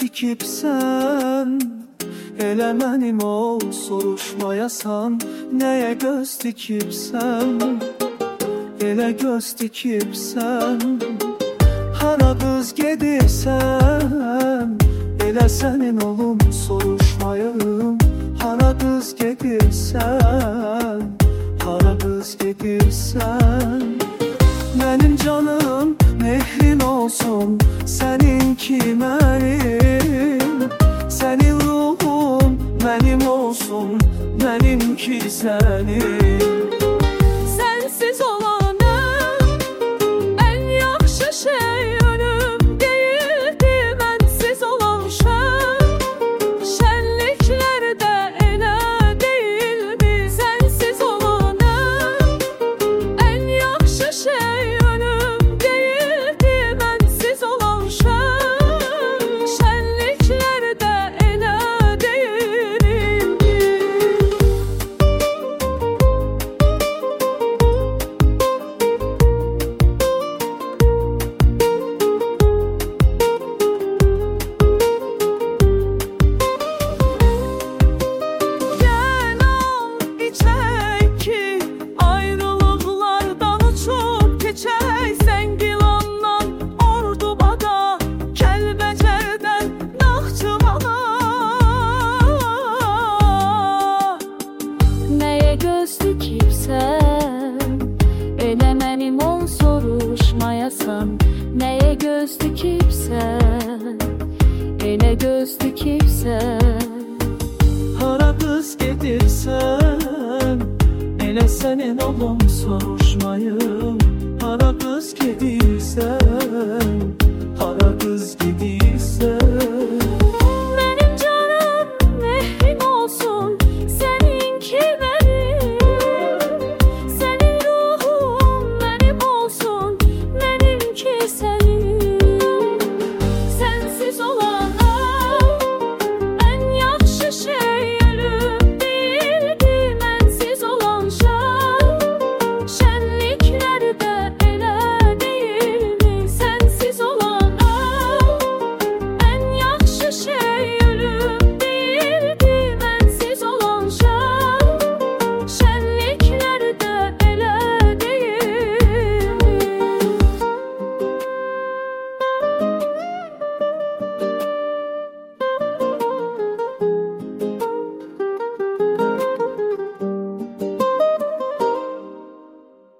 dikibsən Elə mənim ol soruşmayasan. Nəyə göz dikibsən Elə göz dikibsən Hana qız gedirsən Elə sənin olum soruşmayım Hana qız gedirsən Hara qız gedirsən Mənim canım olsun Səninki mənim Sənin ruhun mənim olsun Mənimki sənin soruşmayasan Nəyə göz dikibsən Elə göz dikibsən Hara qız gedirsən Elə sənin olum soruşmayım Hara qız gedirsən